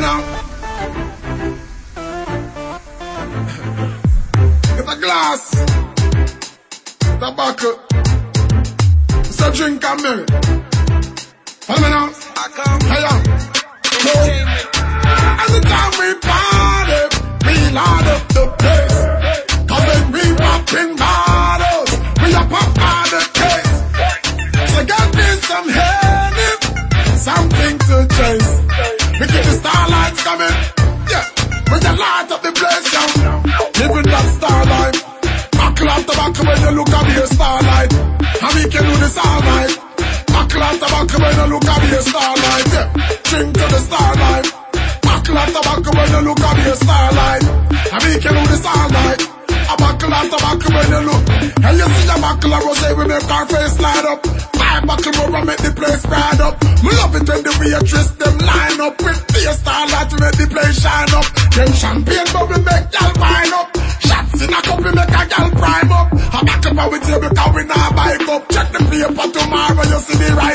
me now. Get a glass. Tobacco. It's a drink and me. Follow me now. I come. Hey, yeah. So, anytime we party, we light up the place. Cause when we popping bottles, we a pop out the case. So get me some honey, something to chase. We keep the starlights coming, yeah. We can light up the place, yeah. Living that star life. Buckle off the back when you look at me, starlight. And we can do this all night. Buckle off the back when you look at me, starlight, yeah. Drink to the starlight. Buckle off the back when you look at me, starlight. And we can do this all night. A buckle off the back when you look. And you see a buckle of rose, we make our face light up. Five buckle rubber make the place bright up. Me love it when the waitress them line up with beer starlight to make the place shine up. Then champagne bubble make y'all wine up. Shots in a cup we make a gal prime up. A back up our table cause we not bike up. Check the paper tomorrow you see the rise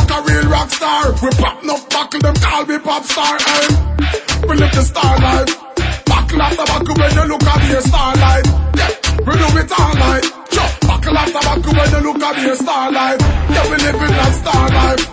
like a real rock star. We pop no buckle, them call me pop star. Hey. We live the star life. Buckle after buckle when you look at me, a starlight. Yeah, we do it all night. Sure, buckle after buckle when you look at me, a starlight. Yeah, we living that star life.